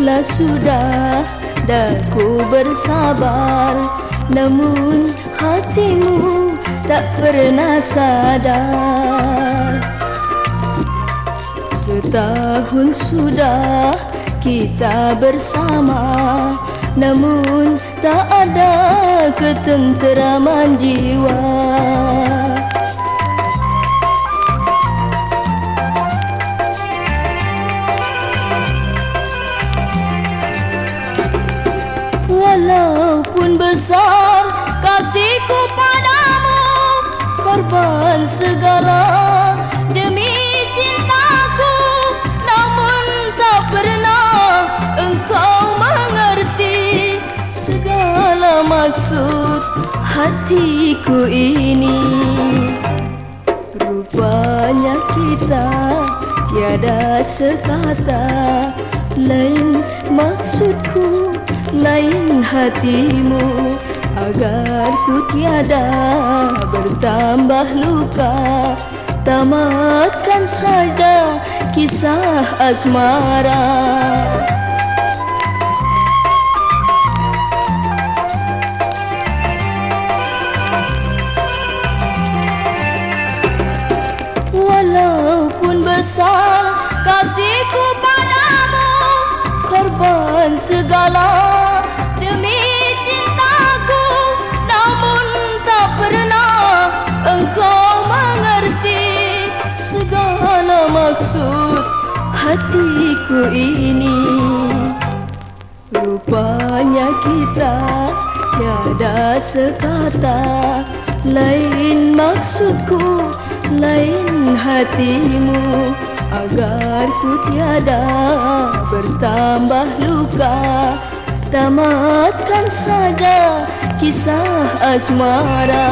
Lah sudah dah ku bersabar. Namun hatimu tak pernah sadar. Setahun sudah kita bersama. Namun tak ada ketenteraman jiwa Besar kasihku padamu. Korban segala demi cintaku. Namun tak pernah engkau mengerti Segala maksud hatiku ini. Rupanya kita tiada sekata Lain maksudku lain hatimu agar ku tiada bertambah luka. Tamatkan saja kisah asmara maksud hatiku ini? Rupanya kita tiada sekata. Lain maksudku lain hatimu. Agar ku tiada bertambah luka. Tamatkan saja kisah asmara